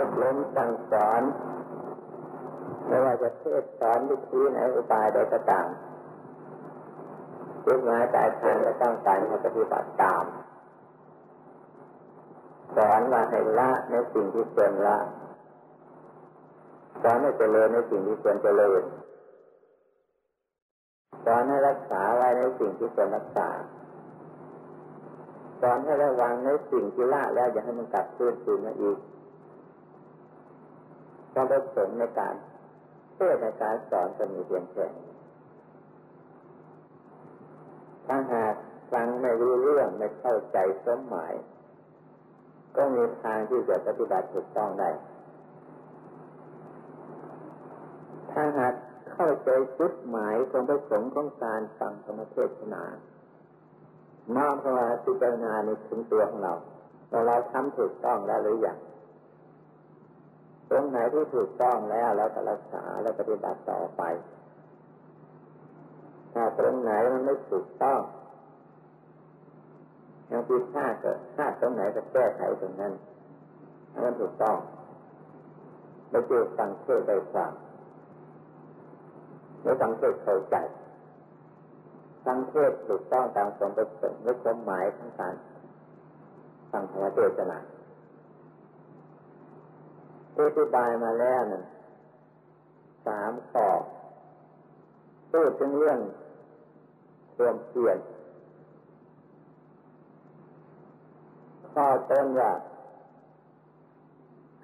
อบรมสั่งสอนไม่ว่าจะเทศสอนวิธีไหนอุบายใดก็ตามจุดหมายปลายทางจะต้องการให้ปฏิบัติตาม สอนว่าให้ละในสิ่งที่ควรละสอนให้เจริญในสิ่งที่ควรเจริญสอนให้รักษาไว้ในสิ่งที่ควรรักษาสอนให้ระวังในสิ่งที่ละแล้วอย่าให้มันกลับคืนคืนมาอีก ต้องประสงค์ในการเพื่อในการสอนจะมีเพียงแค่ถ้าหากฟังไม่รู้เรื่องไม่เข้าใจสมหมาย ก็มีทางที่จะปฏิบัติถูกต้องได้ ถ้าหากเข้าใจจุดหมายของประสงค์ของการฟังธรรมเทศนาน้อมเข้ามาพิจารณาในถึงตัวของเราว่าเราทำถูกต้องแล้วหรือยัง ตรงไหนที่ถูกต้องแล้วเราก็รักษาแล้วปฏิบัติต่อไป ถ้าตรงไหนมันไม่ถูกต้องยังผิดพลาดก็พลาดตรงไหนก็แก้ไขตรงนั้นให้มันถูกต้องไม่เจอฟังเทศได้ฟังไม่ฟังเทศเข้าใจฟังเทศถูกต้องตามสมประสงค์และความหมายของการฟังธรรมเทศนา อธิบายมาแล้วนะสามข้อพูดถึงเรื่องความเพียรข้อต้นว่า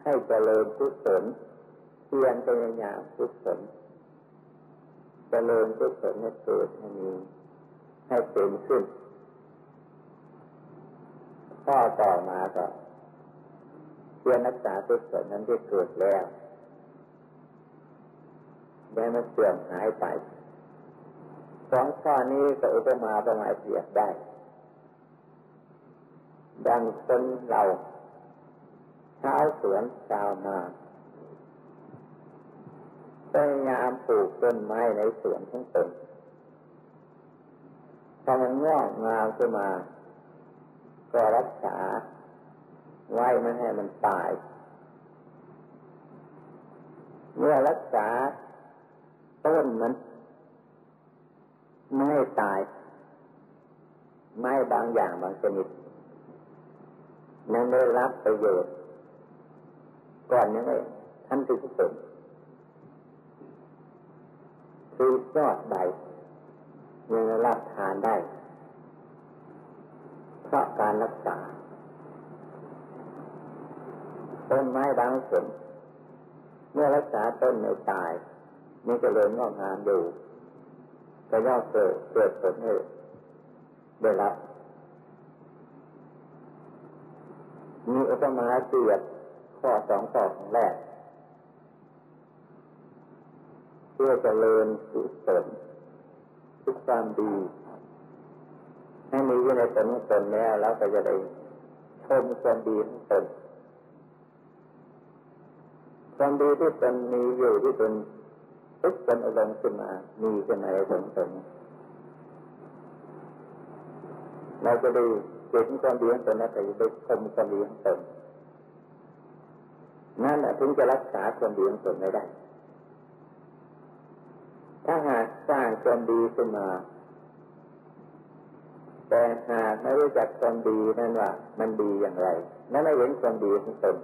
ให้เจริญกุศลเพียรพยายามกุศลเจริญกุศลให้เกิดให้มีให้เป็นขึ้นข้อต่อมาก็ พื่อรักษากุศลนั้นที่เกิดแล้วได้มันเสื่อมหายไปสองข้อนี้ก็อุปมาประมาเปรียบได้ ดังคนเราชาวสวนชาวนาพยายามปลูกต้นไม้ในสวนทั้งตนพอมันงอกงามขึ้นมา ก็รักษา ไว้ไม่ให้มันตาย เมื่อรักษาต้นมันไม่ให้ตาย ไม้บางอย่างบางชนิดนั้นได้รับประโยชน์ ก่อนนี้ไม่ท่านที่สุดคือยอดใดยังรับทานได้ เพราะการรักษา ต้นไม้บางส่วนเมื่อรักษาต้นไม่ตายมันจะเริญงอกงามอยู่ก็ย่อเกิดเกิดผลให้ได้รับ มีอุปมาเสียดข้อสองข้อของแรกเพื่อจะเริญสุศลทุกความดีให้มีอยู่ในตนตนแล้วแล้วก็จะได้ชมความดีของตน ความดีที่ตนมีอยู่ที่ตนทุกเป็นอารมณ์ขึ้นมา มีขึ้นอะไรตรงตนเราจะด้เห็นความดีของตนแล้วแต่จะได้ชมความดีของตนนั่นแหละถึงจะรักษาความดีของตนไม่ได้ ถ้าหากสร้างความดีขึ้นมา แต่หากไม่รู้จักความดีนั่นว่า มันดีอย่างไร นั่นไม่เห็นความดีของตน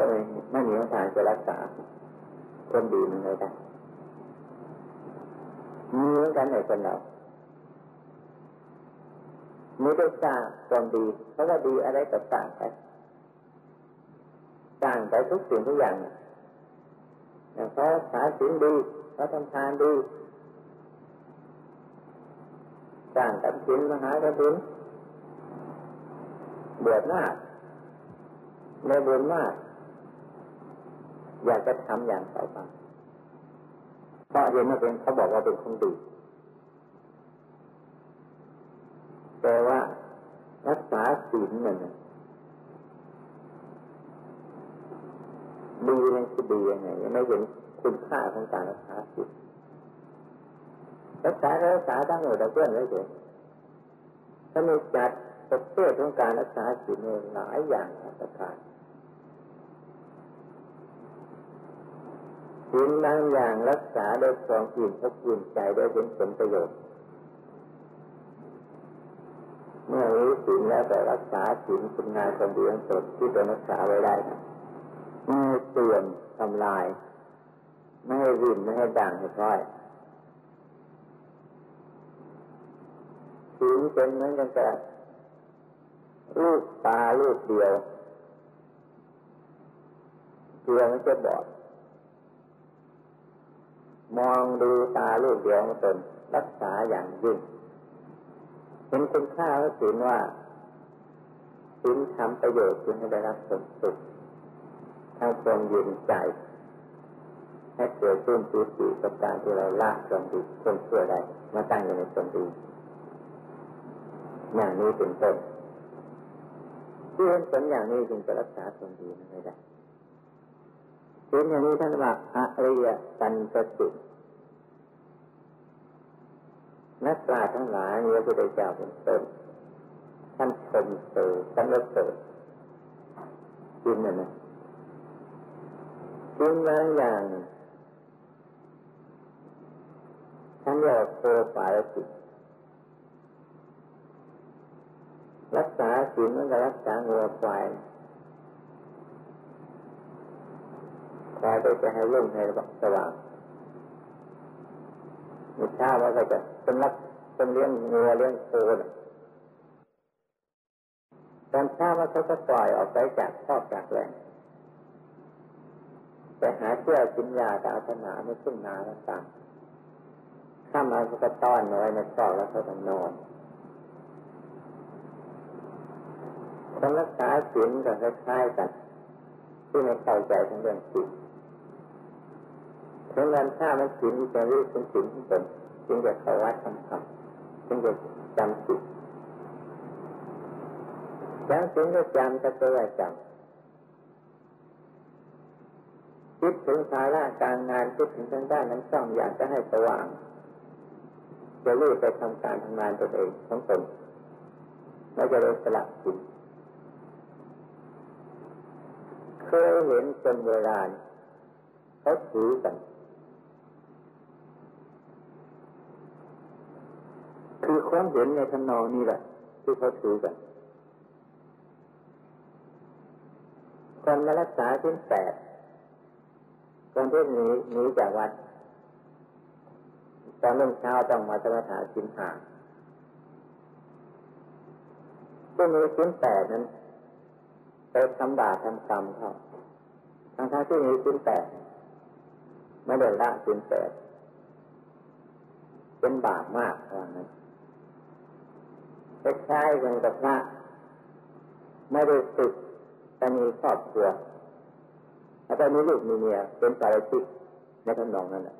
ก็ไม่ไม่มีทางจะรักษาคนดีมันไม่ได้มีเหมือนกันในคนเราไม่ได้สร้างความดีเพราะว่าดีอะไรก็สร้างไปสร้างไปทุกสิ่งทุกอย่างอย่างเขาสาสิ่งดีเขาทำทานดีสร้างกับสินมหากระถินเดือดมากในบุญมาก อยากจะทำอย่างต่อไปเพราะเห็นว่าเป็นเขาบอกว่าเป็นคนดีแต่ว่ารักษาศีลเนี่ยดีในคือดียังไงยังไม่เห็นคุณค่าของการรักษาศีลรักษารักษาตั้งอยู่แต่เพื่อนไว้เฉยถ้ามีจัดประเภทของการรักษาศีลหลายอย่างประการ สิ่งบางอย่างรักษาโดยความอิ่มอกอิ่มใจได้เป็นผลประโยชน์ เมื่อรู้สิ่งแล้วแต่รักษาสิ่งคุณงานความดีของตนที่เป็นรักษาไว้ได้ไม่เสื่อมทำลาย ไม่ให้รินไม่ให้ด่างให้พร้อยสิ่งเป็นเหมือนกันแต่ลูกตาลูกเดียวเดียวมันจะบอด มองดูตาลูกเดียวมันเป็นรักษาอย่างยิ่งเป็นคุณค่าและสินว่าสินทำประโยชน์จึงให้ได้รับผลสุขทั้งความยินใจให้เกิดขึ้นปีติกับการที่เราละความดีคนชั่วได้มาตั้งอยู่ในความดีอย่างนี้เป็นต้นที่เห็นผลอย่างนี้จึงจะรักษาความดีไม่ได้ เห็นอย่างนี้ท่านว่าอริยสันตสุนักปราชญ์ทั้งหลายมีพระพุทธเจ้าเป็นต้นท่านชมเสดท่านเลิศเสดจริงนะนะจริงบางอย่างท่านเรียกโคปายสิรักษาศีลมันก็รักษางัวควายค วายก็จะให้รุ่งให้สว่างมีชาว่าก็จะเป็นรักเป็นเลี้ยงงัวเลี้ยงโคตอนเช้าว่าเขาก็ปล่อยออกไปจากครอบจากแหล่งไปหาเชื่อกินยาตาสนาไม่ขึ้นนาแล้วต่างข้ามาก็ต้อนไว้ในครอบแล้วเขาจะนอนคนรักษาศีลกับคล้ายๆกันที่ไม่เข้าใจทั้งเรื่องศีล ถึงวันถ้ามันศีลจะรู้เป็นศีลที่ตนจึงจะเข้าวัดทำธรรมจึงจะจำศีลแล้วศีลก็จำจะตัวจำคิดถึงภาระการงานคิดถึงทางด้านนั้นช่องอยากจะให้สว่างจะรู้ไปทำการทำงานตัวเองของตนแล้วจะเลยสละจิตเคยเห็นจนเวลาเขาถือกัน คือความเห็นในทำนองนี้แหละที่เขาถือกันคนมารักษาที่แปดคนที่หนีหนีจากวัดตอนรุ่งเช้าต้องมาสมาถาสินหาที่มีสินแปดนั้นไปทำบาปทำกรรมเขาทั้งทั้งที่มีสินแปดไม่ได้ละสินแปดเป็นบาปมากว่านั้น คล้ายๆกันกับพระไม่ได้สึกแต่มีครอบครัวแล้วก็มีลูกมีเมียเป็นสารชิกในทำนองนั้นแหละ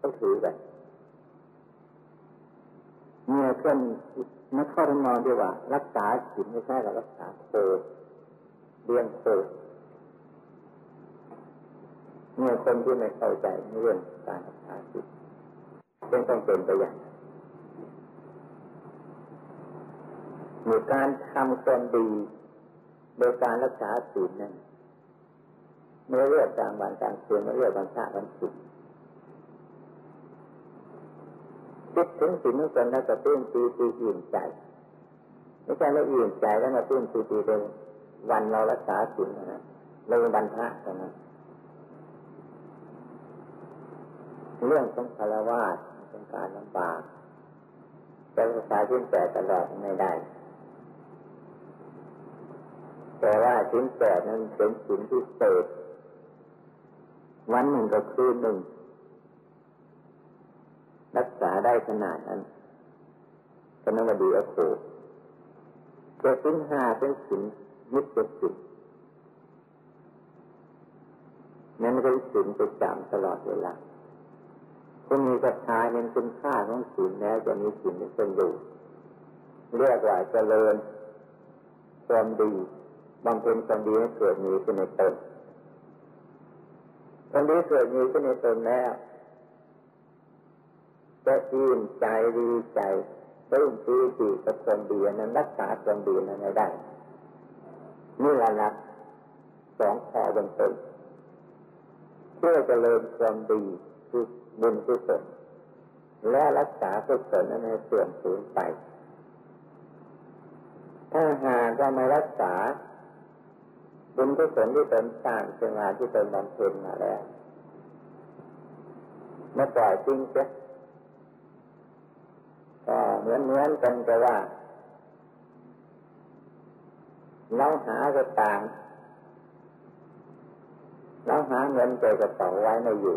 ต้องถือไปเมื่อเพื่อนนักข้อทำนองดีกว่า รักษาศีลไม่ใช่กับรักษาโคเลี้ยงโคเมื่อคนที่ไม่เข้าใจเรื่องการรักษาศีลจึงต้องเป็นไปอย่าง มีการทำความดีโดยการรักษาศีลนั้นไม่เลือกกลางวันกลางคืนไม่เลือกวันพระวันศุกร์คิดถึงสิ่งนี้จนแล้วก็ตื้นปีตีอิ่มใจไม่ใช่ไม่อิ่มใจแล้วมาตื้นปีตีเป็นวันเรารักษาศีลนะเลยวันพระเท่านั้นเรื่องของคารวะเป็นการลำบากจะรักษาศีลแปดตลอดไม่ได้ แต่ว่าศีลแปดนั้นเป็นศีลที่เศษวันหนึ่งก็คืนหนึ่ง รักษาได้ขนาดนั้นก็นับดีอโศกแต่สินห้าเป็นสินยึดเป็นสินนั้นก็สินไปจำตลอดเวลาคุณมีศรัทธาเห็นคุณค่าของสินแล้วจะมีสินเป็นอยู่เรียกว่าเจริญความดี บำเพ็ญความดีให้เกิดมีขึ้นในตนความดีเกิดมีขึ้นในตนแล้วจะอิ่มใจดีใจปลื้มปีติกับความดีนั้นรักษาความดีนั้นได้นี่แหละนะสองข้อบนต้นเพื่อจะเริญความดีคือบุญกุศลและรักษากุศลนั้นให้เสื่อมสูญไป ถ้าหากเราไม่รักษา บุญกุศลที่ตนสร้างขึ้นมาที่ตนบำเพ็ญมาแล้วไม่ปล่อยจริงเสียก็เหมือนเหมือนกันกับว่าเราหากระต่างเราหาเงินใส่กระเป๋าไว้ไม่อยู่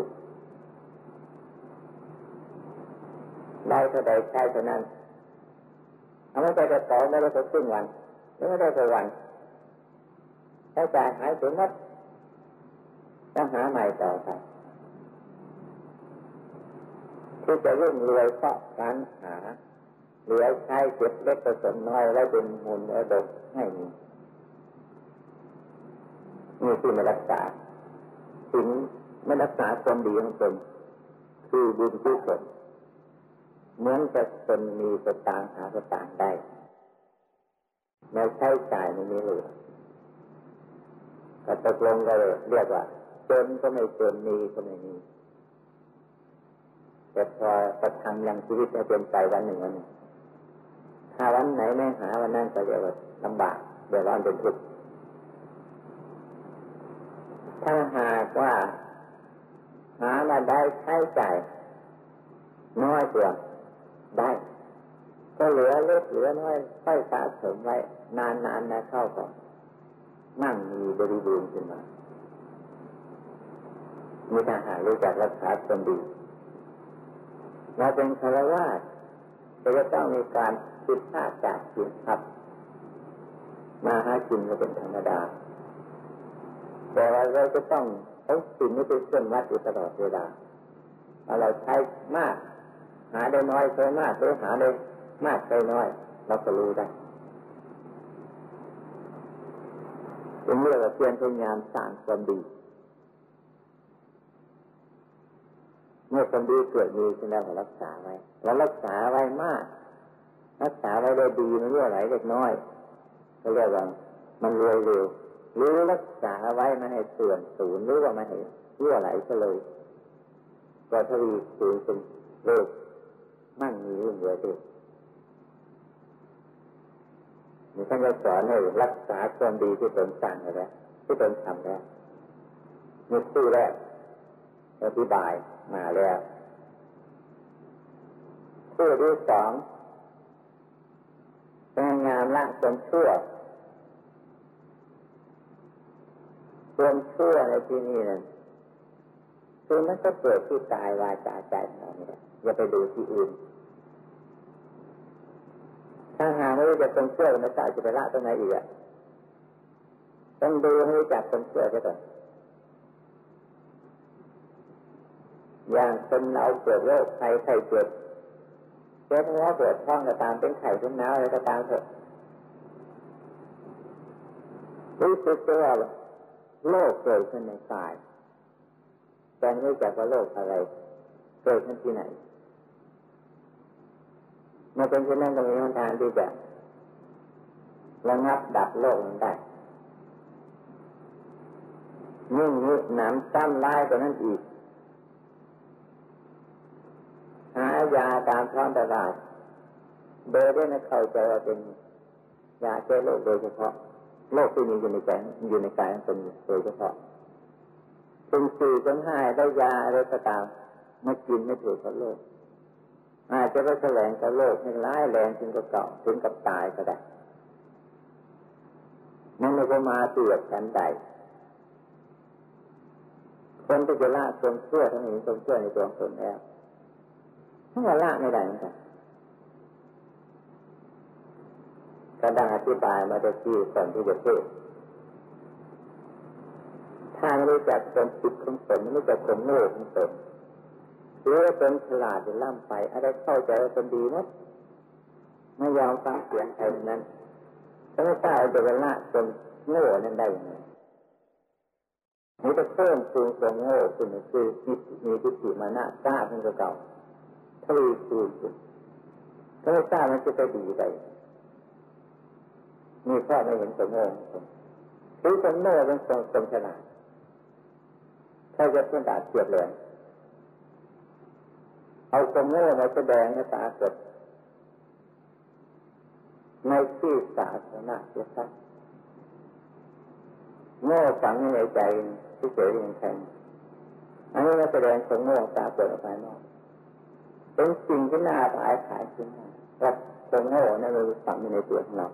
ได้เท่าใดใช้เท่านั้นเอาไม่ใส่กระเป๋าไม่ได้สักครึ่งวันไม่ได้สักวัน ใช้จ่ายหายถึงมัดต้องหาใหม่ต่อไปที่จะรุ่งรวยเพราะการหาเหลือใช้เก็บเล็กผสมน้อยแล้วเป็นมูลแล้วดกให้มีมีที่มารักษาถึงไม่รักษาความดีของตนคือบุญกุศลเหมือนกับตนมีสตางหาสตางได้แม้ใช้จ่ายไม่มีเหลือ ก็ตกลงกันเลยเรียกว่าจนก็ไม่จนมีก็ไม่มีแต่พอประทังยังชีวิตให้เป็นไปวันหนึ่งวันหนึ่งถ้าวันไหนไม่หาวันนั้นก็จะลำบากเดือดร้อนเป็นทุกข์ถ้าหากว่า หามาได้ใช้จ่ายน้อยกว่าได้ ก็เหลือเล็กเหลือน้อยค่อยสะสมไว้ นานๆนะเข้าก่อน นั่งมีบริบูรณ์ขึ้นมามีทหารรู้จักรักษาตนดีเราเป็นคารวะจะต้องมีการคิดพลาดจากสินทรัพย์มาหากินก็เป็นธรรมดา แต่ว่าเราจะต้องต้องสิ่งนี้เป็นเครื่องวัดอยู่ตลอดเวลาเราใช้มาก หาได้น้อยใช้มากหรือหาได้มากใช้น้อย เราก็รู้ได้ เป็นเรื่องเพียรพยายามสร้างความดี เมื่อความดีเกิดมีขึ้นแล้วรักษาไว้ แล้วรักษาไว้มาก รักษาไว้ได้ดีไม่เรื่อไหลเล็กน้อย ก็เรียกว่ามันรวยเร็วหรือรักษาไว้ไม่ให้เสื่อมสูญหรือว่าไม่ให้เรื่อไหลก็เลยก็ทวีสูญเป็นโลกมั่งมีเรื่องเดียว ด้วยนี่ท่านก็สอนให้รักษาความดีที่ตนสร้างแล้วที่ตนทำแล้วมีคู่แรกอธิบายมาแล้วคู่ที่สองพยายามละความชั่วความชั่วในที่นี้นั่นคือมันก็เกิดที่กายวาจาใจเราเนี่ยอย่าไปดูที่อื่น ถ้าหาไม่รู้จักคนเชื่อมันจะจะไปละตรงไหนอีกอะต้องดูให้รู้จักคนเชื่อก่อนอย่างคนเราเกิดโรคไข้ไข้เจ็บเจ็บหัวปวดท้องก็ตามเป็นไข้เป็นหนาวอะไรก็ตามเถอะรู้สึกว่าโรคเกิดขึ้นในกายแต่ไม่รู้จักว่าโรคอะไรเกิดขึ้นที่ไหนมื่อเป็นเช่นนั้นก็มีทางที่จะ ระงับดับโลกได้ยิ่งนี้หนามซ้ำลายกว่านั้นอีก หายาตามท้องตลาดโดยได้ไม่เข้าใจว่าเป็นยาแก้โรคโดยเฉพาะโรคที่มีอยู่ในใจอยู่ในกายของตนโดยเฉพาะเป็นสี่จนห้าได้ยาอะไรก็ตามมากินไม่ถูกกับโรคอาจจะไปแสลงกับโลกให้ร้ายแรงถึงกับเก่าถึงกับตายก็ได้ นั่นไม่ก็มาเตือนฉันใดคนที่จะละตนเชื่อทั้งนี้ตนเชื่อในตัวตนแล้วถ้าละไม่ได้เหมือนกันก็ดังอธิบายมาจากที่ก่อนที่จะพูดถ้าไม่รู้จักความผิดของตนไม่รู้จักความโง่ของตนหรือว่าเป็นฉลาดจะล่ำไป อะไรเข้าใจว่าเป็นดีนะไม่ยอมฟังเสียงใครนั้น ถ้าไม่กล้าจะเวลาจนโง่นั้นได้ยังไงนี่จะเพิ่มคูณความโง่ขึ้นคือมีมีทิฏฐิมานะกล้าขึ้นกว่าเก่าทวีคูณขึ้นถ้าไม่กล้ามันจะไปดีไปมีข้อไม่เห็นความโง่คือความโง่เป็นความฉลาดถ้าจะเพื่อนตาเสียบเลยเอาความโง่มาแสดงให้ตาเกฏ ในที่สาธารณะเสียสักโง่ฝังในใจที่เฉยเองแทงอันนี้เราแสดงความโง่ตาเปิดออกไปนอกเป็นสิ่งที่น่าขายขายขึ้นมาว่าความโง่นั่นมันฝังอยู่ในตัวของเรา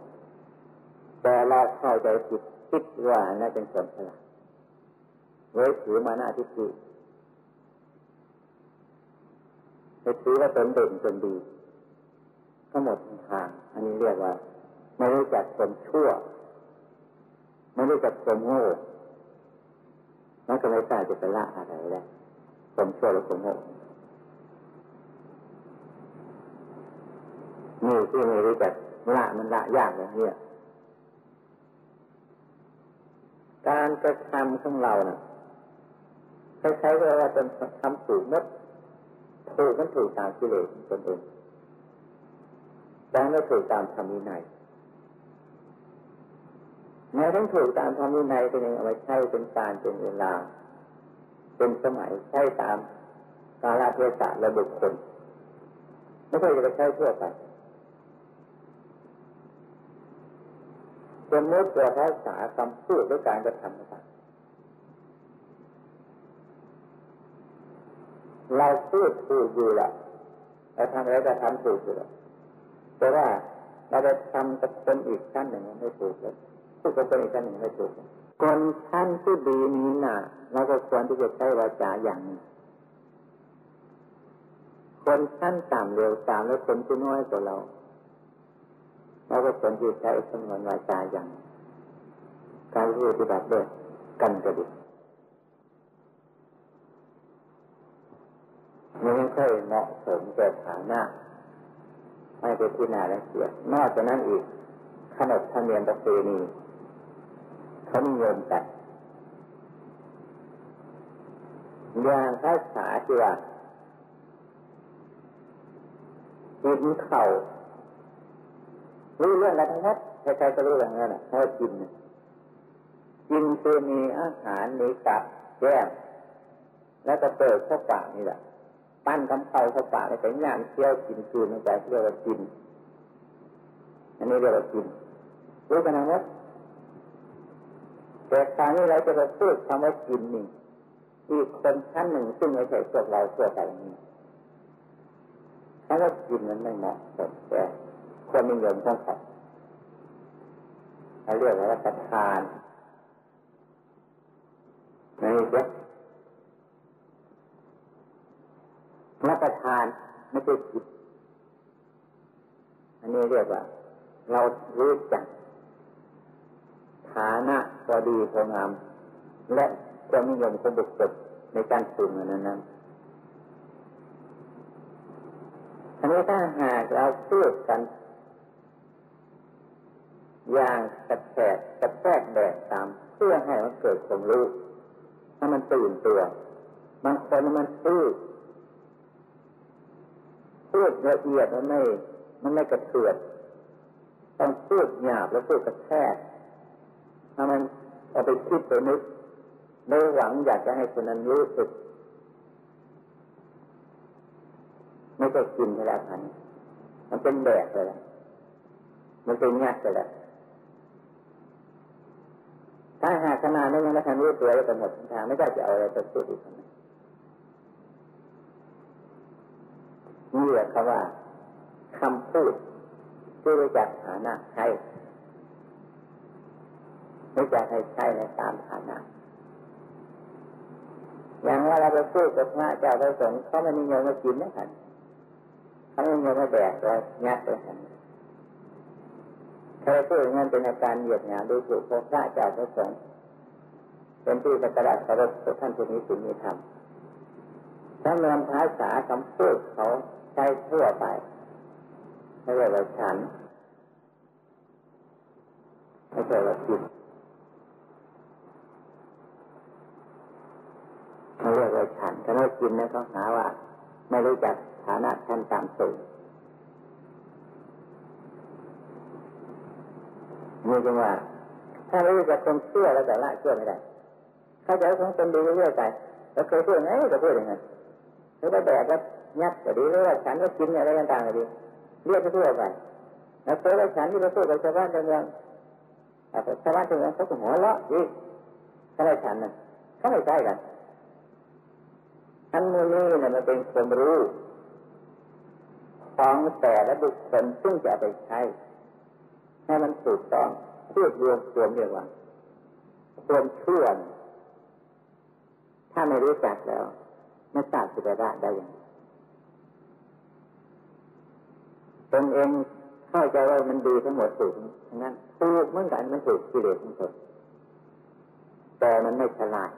แต่เราเข้าใจผิดคิดว่านั่นเป็นความฉลาดเว้ยถือมาหน้าที่ดีไปถือว่าเป็นเด่นเป็นดี ก็หมดทาง อันนี้เรียกว่า ไม่รู้จักคนชั่ว ไม่รู้จักคนโง่แล้วก็ไม่ทราบจะไปละอะไรได้วคนชั่วหรือคนโง่นี่ที่ไม่รู้จักละมันละยากเลยเนี่ยการกระทำของเราเนะ่ะคล้ายๆว่าเป็นทำถูกนัดถูกมันถูกตามกิเลสตนเอง แต่ไม่ถูกตามธรรมวินัยแม้ต้องถูกตามธรรมวินัยเป็นยังเอาไว้ใช้เป็นการเป็นเวลา เป็นสมัยใช้ตามกาลเทศะและบุคคลไม่ใช่จะไปใช้ทั่วไปสมมติตัวภาษาคำพูดด้วยการกระทำต่างเราพูดถูกอยู่ละเราทำอะไรก็ทำถูกอยู่ล้ว แต่ว่าเราไปทำกับคนอีกชั้นหนึ่งไม่ถูกเลยพูดกับคนอีกชั้นหนึ่งไม่ถูกคนชั้นที่ดีนี้น่ะเราก็ควรที่จะใช้วาจาอย่างนี้คนชั้นต่ำเร็วตามแล้วคนที่น้อยกว่าเราเราก็ควรที่จะใช้สมวนวาจาอย่าง การพูดปฏิบัติด้วยกันกระดิกมันไม่ค่อยเหมาะสมแก่ฐานะ ไม่เป็นที่นารังเกียนอกจากนั้นอีกขนบธรรมเนียมประเพณีเขานิยมแต่อย่างภาษาที่ว่ากินเข่ารู้เรื่องอะไรทั้งนั้นใครๆก็รู้เรื่องนั้นแหละถ้ากินกินคือมีอาหารมีกับแก้มแล้วก็เปิดเข้าปากนี่แหละ ปั้นกำเข่าเข้าปากไปย่างเคี้ยวกินคืนลงไปเรียกว่ากิน อันนี้เรียกว่ากินรู้กันนะแต่คราวนี้เราจะไปพูดคำว่ากินนี่อีกคนชั้นหนึ่งซึ่งไม่ใช่พวกเราเชื่อไปนี้คำว่ากินมันไม่เหมาะสมแต่ควรนิยมต้องขัดเราเรียกว่ารับประทานนี่เจ้ รับประทานไม่ใช่จิตอันนี้เรียกว่า เรารู้จักฐานะพอดีพองาม และความนิยมของบุคคลในการปรุงนั้นนั้นอันนี้ถ้าหากเราพูดกัน อย่างกระแทกกระแทกแดดตาม เพื่อให้มันเกิดความรู้ให้มันตื่นตัวบางคนมันพูด พูดละเอียดมันไม่ มันไม่กระเทือนต้องพูดหยาบแล้วพูดกระแทกถ้ามันเอาไปคิดไปนึกไม่หวังอยากจะให้คนนั้นรู้สึก ไม่ต้องกินไปแล้วพันมันเป็นแบกไปแล้วมันเป็นงัดไปแล้วถ้าหากขนาดนั้นยังไม่ทันรู้ตัวแล้วก็หมดทางไม่ได้จะเอาอะไรไปพูดอีกนี่ เรียกคำว่าคำพูดที่รู้จักฐานะใช้รู้จักให้ใช้ในตามฐานะอย่างว่าเราไปพูดกับพระเจ้าพระสงฆ์เขาไม่มีเงินมากินนะท่านเขาไม่มีเงินมาแบกเลยงัดเลยท่านถ้าพูดเงินเป็นอาการเหยียดหยามดูถูกพระเจ้าพระสงฆ์เป็นที่สักการะเคารพท่านผู้นี้สิ่งนี้ทำถ้าเงินภาษาคำพูดเขา ใช้ทั่วไปไม่ใช่ว่าฉันไม่ใช่ว่าจิตไม่เรียกว่าฉันถ้าไม่กินนะเขาหาว่า ไม่รู้จักฐานะชั้นต่ำสูงนี่จึงว่า ถ้ารู้จักคนเชื่อแล้วแต่ละเชื่อไม่ได้เขาจะของคนดีเรื่อยไปแล้วเคยพูดไงก็พูดอย่างนั้นหรือว่าแดกก็ ยัดก็ดีหรือว่าฉันก็กินอะไรต่างๆก็ดีเรียกไปทั่วไปแล้วเคยว่าฉันที่เราพูดกับชาวบ้านชาวเมืองชาวบ้านชาวเมืองเขาก็หัวเราะอีกเขาไม่ฉันนะเขาไม่ใช่กันอันนี้นี่เนี่ยมันเป็นความรู้ของแต่ละบุคคลซึ่งจะไปใช้ให้มันถูกต้องพูดรวมรวมเรียกว่าความชั่วถ้าไม่รู้จักแล้วไม่ทราบจะไปได้ได้ยัง ตนเองเข้าใจว่ามันดีทั้งหมดถูกทั้นั้นถูกเหมือนกันมันถูกกิเลสทั้งหมดแต่มันไม่ฉลาด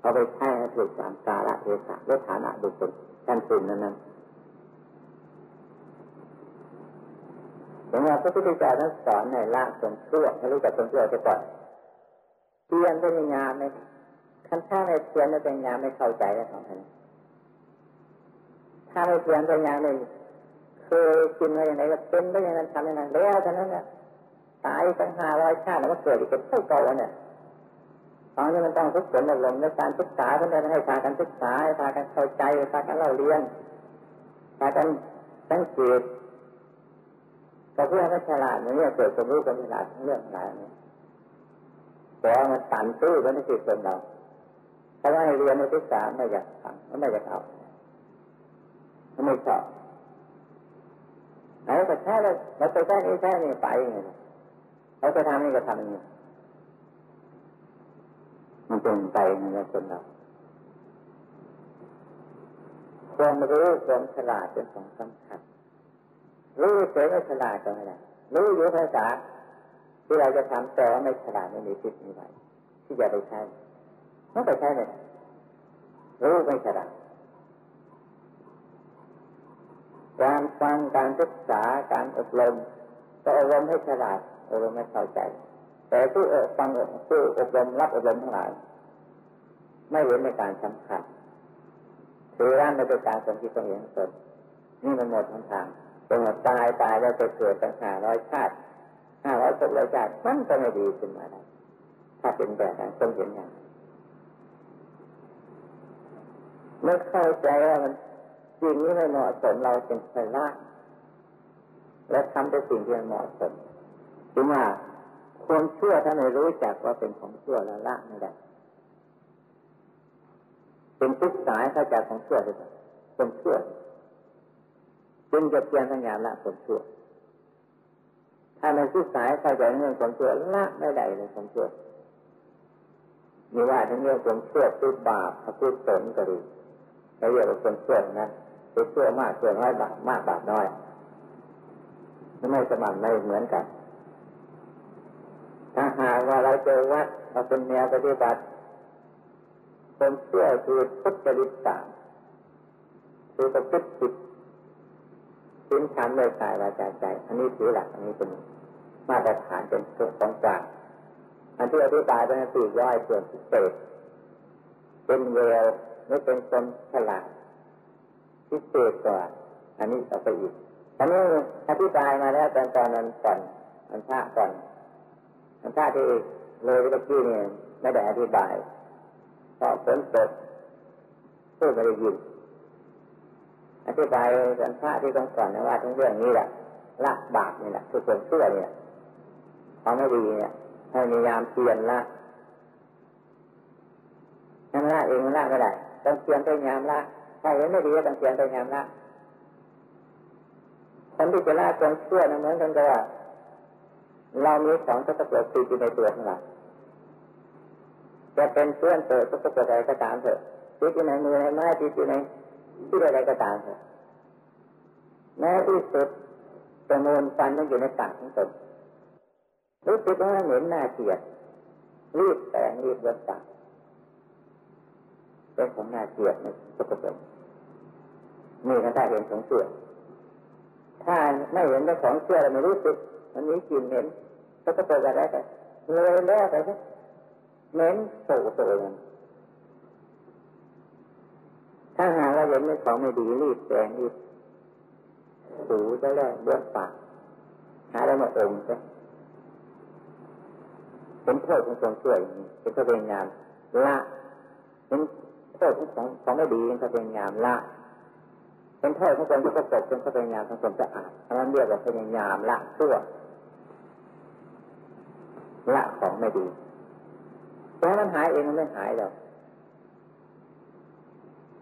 เอาไปใช้ให้ถูกตามกาลเทศะและฐานะบุคคลท่านสุนนั้นนั้นดังนั้นพระพุทธเจ้าท่านสอนในละตรงชั่วให้รู้จักตรงชั่วจะก่อนเพียนเป็นญาณไหมขั้นถ้าในเพียนเป็นญาณไม่เข้าใจแล้วของท่านถ้าไม่เพียนเป็นญาณไม่ เคยกินอย่างไรก็เป็นไปอย่างนั้นทำอย่างนั้นแล้วเท่านั้นเนี่ยตายตั้งห้าร้อยชาติแล้วก็เกิดอีกเป็นเท่าเก่าเนี่ยตอนนี้มันต้องทุกข์ผลอบรมในการศึกษาเพื่อให้พากันศึกษาให้พากันเข้าใจพากันเล่าเรียนพากันสังเกตก็เพื่อให้ฉลาดเนี่ยเกิดความรู้ความฉลาดทั้งเรื่องหลายเนี่ยแต่มันตันตู้ก็ไม่ใช่คนเราถ้าะว่าให้เรียนในศึกษาไม่อยากทำไม่อยากเอาไม่ชอบ เราก็แค่เราเราไปแค่นี้แค่นี้ไปไงเราจะทำนี่ก็ทำนี้มันเป็นไปในคนเราความรู้ความฉลาดเป็นของสำคัญรู้เฉยไม่ฉลาดก็ไม่ได้รู้อยู่ภาษาที่เราจะทำแต่ว่าไม่ฉลาดไม่มีทิศมีไหวที่จะไปใช้ไม่ไปใช้เลยรู้ไม่ฉลาด การฟังการศึกษาการอบรมก็อบรมให้ฉลาดอบรมให้เข้าใจ แต่ผู้ฟังผู้อบรมรับอบรมทั้งหลาย ไม่เห็นในการสำคัญถือร่างในเป็นการสมคิดสมเห็นตนนี่มันหมดทางทางเป็นหมดตายตายแล้วไปเกิดตั้งห้าร้อยชาติห้าร้อยศพร้อยชาติมันก็ไม่ดีขึ้นมาได้ถ้าเป็นแบบนั้นต้องเห็นอย่างเมื่อเข้าใจว่ามัน จริงนี้ไม่เหมาะสมเราเป็นไปละและทำแต่สิ่งที่เหมาะสมถึงว่าความชั่วถ้าไม่รู้จักว่าเป็นของชั่วละละไม่ได้เป็นทุกสายเข้าจากของชั่วเลยคนชั่วจึงจะเพียงสัญญาละคนชั่วถ้าในทุกสายเข้าใจเรื่องคนชั่วละไม่ได้เลยคนชั่วมีว่าทั้งเรื่องคนชั่วพูดบาปพูดสนก็ดีเขาเรียกว่าคนชั่วนะเป็นชั่วมากชั่วน้อยบาปมากบาปน้อยไม่สม่ำไม่เหมือนกัน ถ้าหากว่าเราเจอวัดเราเป็นแนวปฏิบัติคนเชื่อคือพุทธริตาคือประพฤติผิดทิ้งชันเลยกายวาจาใจ อันนี้ถือหลักอันนี้เป็นมาตรฐานเป็นตัวของกลางอันที่อธิบายเป็นสี่ย่อยส่วนพิเศษเป็นเวลไม่เป็นคนฉลาด พิเศษกว่าอันนี้ต่อไปอีกอันนี้อธิบายมาแล้วตอนตอนนั้นก่อนอันท่าก่อนอันท่าที่เลยเมื่อกี้เนี่ยไม่ได้อธิบายพอฝนตกพูดไม่ได้ยินอธิบายกันพระที่ต้องสอนนะว่าทั้งเรื่องนี้แหละละบาปนี่แหละคือคนเชื่อเนี่ยเขาไม่ดีเนี่ยให้พยายามเปลี่ยนละนั่นละเองละก็ได้ต้องเปลี่ยนพยายามละ ถ้าเห็นไม่ดีก็ต้องเปลี่ยนพยายามละคนที่จะละคนเชื่อนั้นเหมือนกันกับว่าเรามีสองสติปัญญาอยู่ในตัวของเราจะเป็นเพื่อนเถิดก็จะอะไรก็ตามเถอะติดอยู่ในมือในไม้ติดอยู่ในที่อะไรก็ตามเถอะแม้ที่สุดจะมูลฟันต้องอยู่ในปากของตนรู้สึกว่าเหม็นหน้าเกลียดรีบแต่งรีบลดปากเป็นของหน้าเกลียดในสุขภาพ นี่ก็ได้เห็นของเชื่อถ้าไม่เห็นเป็นของเชื่อเราไม่รู้สึก มันนี้กลิ่นเห็นก็จะเปิดอะไรไปเลยแล้วไปใช่เน้นโตโตมันถ้าหากเราเห็นในของไม่ดีรีบแปลงรีบสูจะแล้วเบื้องปากหาแล้วมาอมใช่เป็นโทษของความช่วยเป็นพยายามละเป็นโทษของของไม่ดีเขาพยายามละ เป็นโทษของคนที่ประสบเป็นเขาพยายามทำความสะอาดอันนั้นเรียกว่าพยายามละชั่วละของไม่ดีแต่มันหายเองมันไม่หายหรอก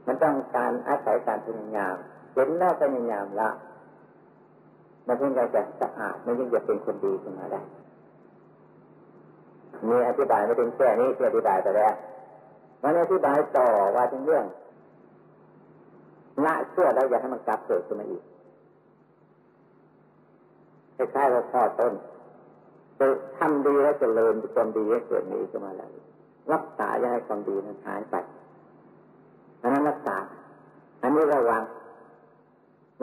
มันต้องการอาศัยการพยายามเห็นแล้วพยายามละมันถึงจะสะอาดมันจึงจะเป็นคนดีขึ้นมาได้มีอธิบายไม่ถึงแค่นี้ที่อธิบายไปแล้วมันอธิบายต่อว่าถึงเรื่อง ละชื่อแล้วอย่าให้มันกลับเกิดขึ้นมาอีกคล้ายๆว่าพ่อต้นจะทำดีแล้วจะเลิญความดีให้เกิดมีขึ้นมาแล้วรักษาอย่าให้ความดีนั้นหายไปอันนั้นรักษา อันนี้ระวัง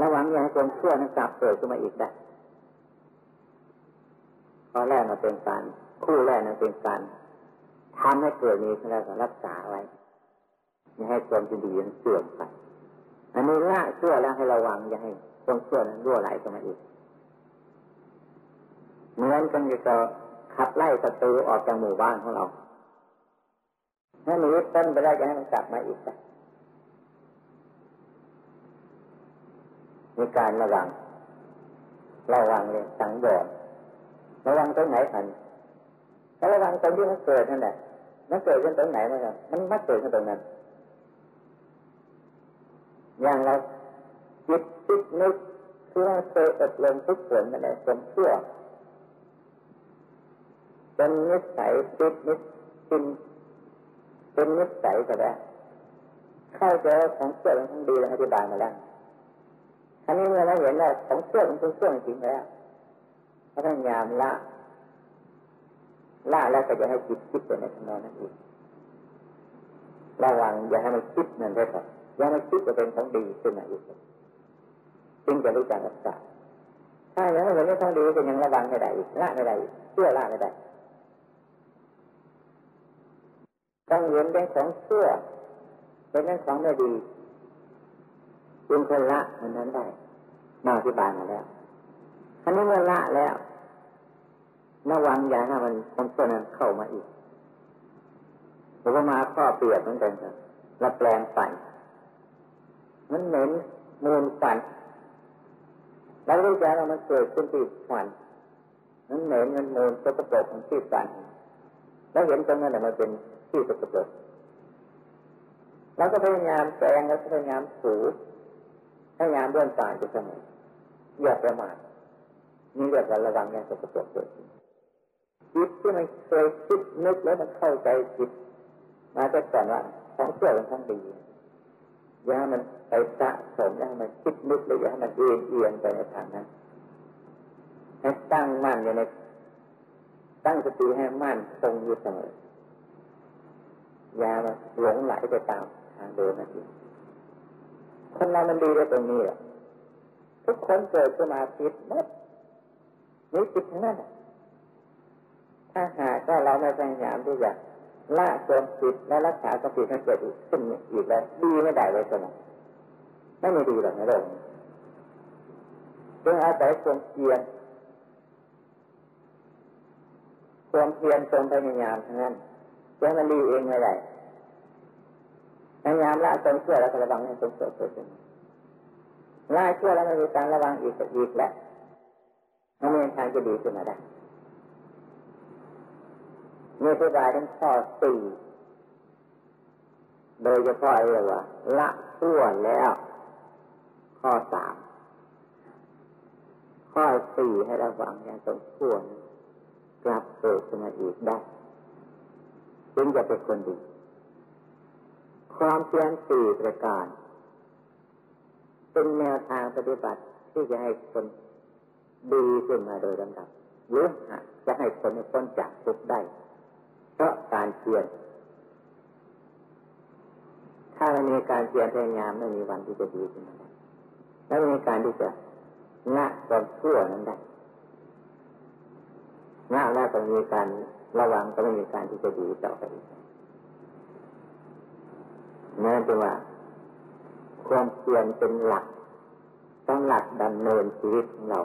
ระวังอย่าให้ความชั่วนั้นกลับเกิดขึ้นมาอีกได้ข้อแรกมาเป็นการคู่แรกนั้นเป็นการทำให้เกิดมีขึ้นแล้วรักษาไว้อย่ให้ความดีนั้นเสื่อมไป อันนี้ละชั่วแล้วให้ระวังอย่าให้ความชั่วนั้นรั่วไหลขึ้นมาอีกเหมือนกันจะขับไล่ศัตรูออกจากหมู่บ้านของเราถ้าหนีต้นไปได้จะให้มันกลับมาอีกมีการระวัง ระวังเลยสังวรระวังตรงไหนอันระวังตรงที่มันเกิดนั่นแหละมันเกิดขึ้นตรงไหนมั้งมันมักเกิดขึ้นตรงนั้น อย่างเราจิตติดนึกคือเราเคยอบรมทุกฝนมาแล้วความเชื่อเป็นนิสัยติดนิสัยเป็นนิสัยก็ได้เข้าใจของเชื่อเป็นของดีเราอธิบายมาแล้วอันนี้เมื่อเราเห็นว่าของเชื่อมันเป็นเชื่อจริงแล้วพยายามละละแล้วก็จะให้จิตคิดไปในทางนั้นอีกระวังอย่าให้มันคิดนั่นได้ก่อน ย่าให้มันคิดจะเป็นของดีขึ้นมาอีกจึงจะรู้จักรักษาถ้าอย่างนั้นเห็นไม่ของดีก็ยังระวังไม่ได้อีกละไม่ได้เชื่อละไม่ได้ต้องเห็นเป็นของเชื่อเป็นเรื่องของไม่ดีจึงคนละมันนั้นได้มาอธิบายมาแล้วอันนี้เมื่อละแล้วระวังอย่าให้มันมันตัวนั้นเข้ามาอีกผมว่ามาข้อเปรียบเหมือนกันครับระแปลงฝัน มันเหม็นมูลฝันแล้วรู้ใจว่ามันเกิดขึ้นที่ฝันมันเหม็นมันมูลสกปรกของที่ฝันแล้วเห็นตรงนั้นมันเป็นที่สกปรกเราก็พยายามแปลงแล้วพยายามถูพยายามเบื้องฝ่ายอยู่เสมออย่าประมาทนี่เรียกว่าระวังอย่างสกปรกเกิดขึ้นจิตที่มันเคยคิดนึกแล้วมันเข้าใจจิตมาแต่ก่อนว่าของเสื่อเป็นของดี อย่ามันไปสะสมอย่ามันคิดนึกเลยอย่ามันเอียงเอียงไปในทางนั้นให้ตั้งมั่นอยู่ในตั้งสติให้มั่นคงอยู่เสมออย่ามันหลงไหลไปตามทางเดินนั่นเองคนเรามันดีได้ตรงนี้แหละทุกคนเกิดขึ้นมาผิดหมดนี่ผิดทั้งนั้นถ้าหากว่าเราไม่พยายามที่จะ ละความผิดและรักษาความผิดให้เกิดขึ้นอีกแล้วดีไม่ได้เลยสมองไม่มีดีหรอกในโลกจึงอาศัยความเพียรความเพียรความพยายามทั้งนั้นจะมันดีเองไม่ได้พยายามละความเชื่อแล้วระวังให้ความเชื่อเกิดขึ้นละเชื่อแล้วมันมีการระวังอีกอีกแหละมันมีทางจะดีขึ้นมาได้ มีอธิบายทั้งข้อสี่โดยเฉพาะอะไรวะละชั่วแล้ว ข้อสามข้อสี่ให้ระวังอย่างตรงชั่วกลับเกิดขึ้นมาอีกได้จึงจะเป็นคนดี ความเพียรสี่ประการ เป็นแนวทางปฏิบัติที่จะให้คนดีขึ้นมาโดยลำดับหรือจะให้คนพ้นจากทุกข์ได้ เพราะการเพียรถ้าไม่มีการเพียรพยายามไม่มีวันที่จะดีขึ้นมาได้แล้วม่มีการที่จะละความชั่วนั้นได้ละแล้วก็มีการระวังก็ไม่มีการที่จะดีต่อไปอีกนั่นเป็นว่า ความเพียรเป็นหลักต้องหลักดำเนินชีวิตของเรา